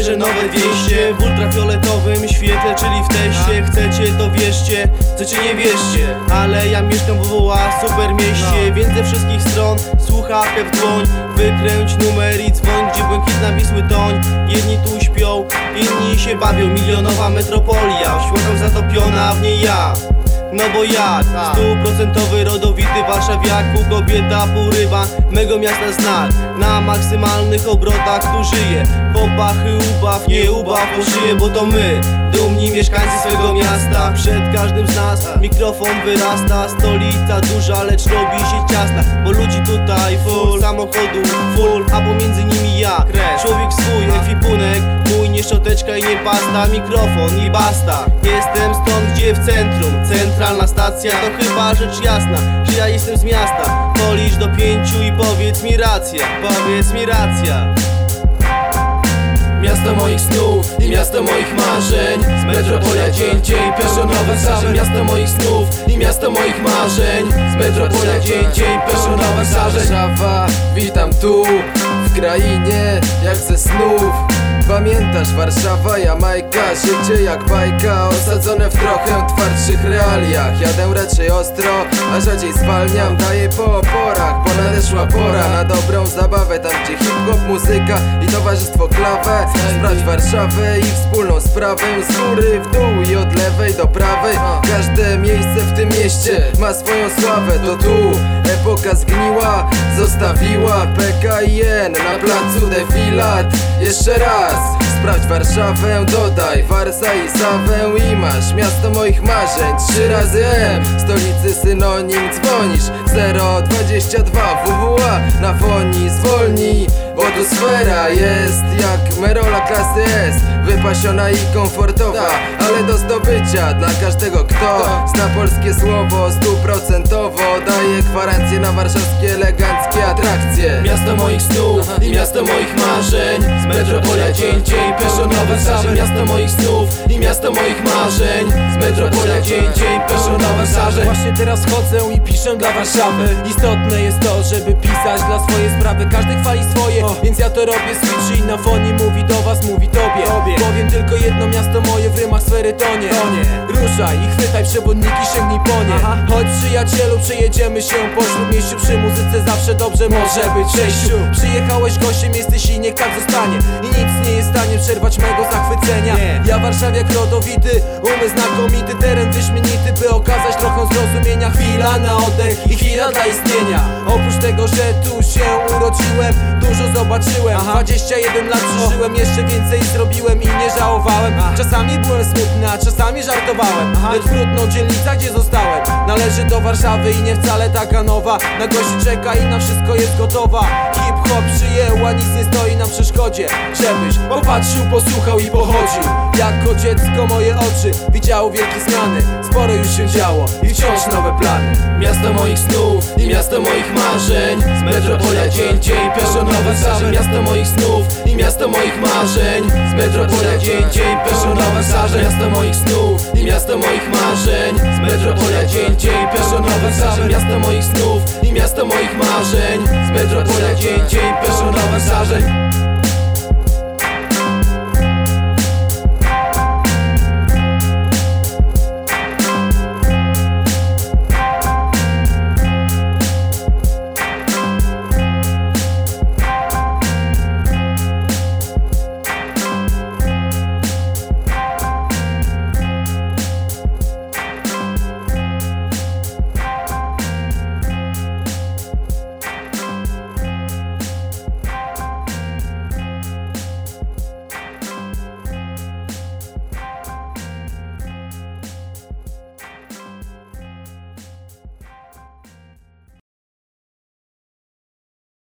Świeże nowe wieście W ultrafioletowym świetle, czyli w teście. Chcecie to wierzcie, chcecie nie wierzcie Ale ja mieszkam w WWA, super mieście. Więc ze wszystkich stron słuchawkę w dłoń Wykręć numer i dzwoń, gdzie błękitna Wisły toń Jedni tu śpią, inni się bawią. Milionowa metropolia, w światach zatopiona, w niej ja. No bo jak? Stuprocentowy rodowity warszawiak Pół kobieta, pół ryba Mego miasta znak. Na maksymalnych obrotach tu żyje. Popachy ubaw, nie ubaw po szyję Bo to my, dumni mieszkańcy swego miasta. Przed każdym z nas mikrofon wyrasta. Stolica duża, lecz robi się ciasna Bo ludzi tutaj full Samochodów full, a pomiędzy nimi ja. Człowiek swój, ekwipunek. Mój nie szczoteczka i nie pasta. Mikrofon i basta. Jestem stąd, gdzie w centrum. Centralna stacja to chyba rzecz jasna Że ja jestem z miasta. Policz do pięciu i powiedz mi racja Powiedz mi racja. Miasto moich snów i miasto moich marzeń. Z metropolia dzień dzień pionowe zdarzeń Miasto moich snów i miasto moich marzeń. Z metropolia dzień dzień pionowe zdarzeń Warszawa, witam tu w krainie jak ze snów Pamiętasz Warszawa, Jamajka, życie jak bajka Osadzone w trochę twardszych realiach. Jadę raczej ostro, a rzadziej zwalniam Daję po oporach, nadeszła pora Na dobrą zabawę, tam gdzie hip-hop, muzyka i towarzystwo klawę Sprawdź Warszawę i wspólną sprawę Z góry w dół i od lewej do prawej. Każde miejsce w tym mieście ma swoją sławę To tu epoka zgniła, zostawiła PKN na placu defilat. Jeszcze raz Sprawdź Warszawę, dodaj Warsa i Sawę i masz Miasto moich marzeń, trzy razy M. Stolicy synonim, dzwonisz 022 WWA na foni zwolnij Bo tu sfera jest jak Merola klasy S. Wypasiona i komfortowa, ale do zdobycia Dla każdego kto. Zna polskie słowo Stuprocentowo daje gwarancję na warszawskie eleganckie atrakcje. Miasto moich snów i miasto moich marzeń. Z metropolia dzień dzień pionowe zdarzeń Miasto moich snów i miasto moich marzeń. Z metropolia dzień dzień pionowe zdarzeń Właśnie teraz chodzę i piszę dla Warszawy. Istotne jest to, żeby pisać dla swojej sprawy. Każdy chwali swoje, więc ja to robię switch I na fonie mówi do was, mówi tobie. Powiem tylko jedno miasto moje w rymach sfery tonie. Ruszaj i chwytaj przewodniki, sięgnij po nie. Chodź przyjacielu, przejedziemy się po śródmieściu Przy muzyce zawsze dobrze może być. Sześciu Przyjechałeś gościem, jesteś i niech tak zostanie. I nic nie jest w stanie przerwać mego zachwycenia. Ja warszawiak rodowity, umy znakomity Teren wyśmienity, by okazać zrozumienia Chwila na oddech i chwila dla istnienia. Oprócz tego, że tu się urodziłem Dużo zobaczyłem, 21 lat przeżyłem Jeszcze więcej zrobiłem i nie żałowałem. Czasami byłem smutny, a czasami żartowałem. Lecz trudno dzielnica, gdzie zostałem Należy do Warszawy i nie wcale taka nowa. Na gości czeka i na wszystko jest gotowa. Hip-hop przyjęła, nic nie stoi na przeszkodzie. Żebyś popatrzył, posłuchał i pochodził. Jako dziecko moje oczy widziało wielkie zmiany. Sporo już się działo i wciąż nowe plany. Miasto moich snów i miasto moich marzeń. Z metropolia dzień dzień pionowe zdarzeń Miasto moich snów i miasto moich marzeń. Z metropolia dzień dzień pionowe zdarzeń Miasto moich snów i miasto moich marzeń. Z metropolia dzień dzień pionowe zdarzeń Miasto moich snów i miasto moich marzeń. Z metropolia dzień dzień pionowe zdarzeń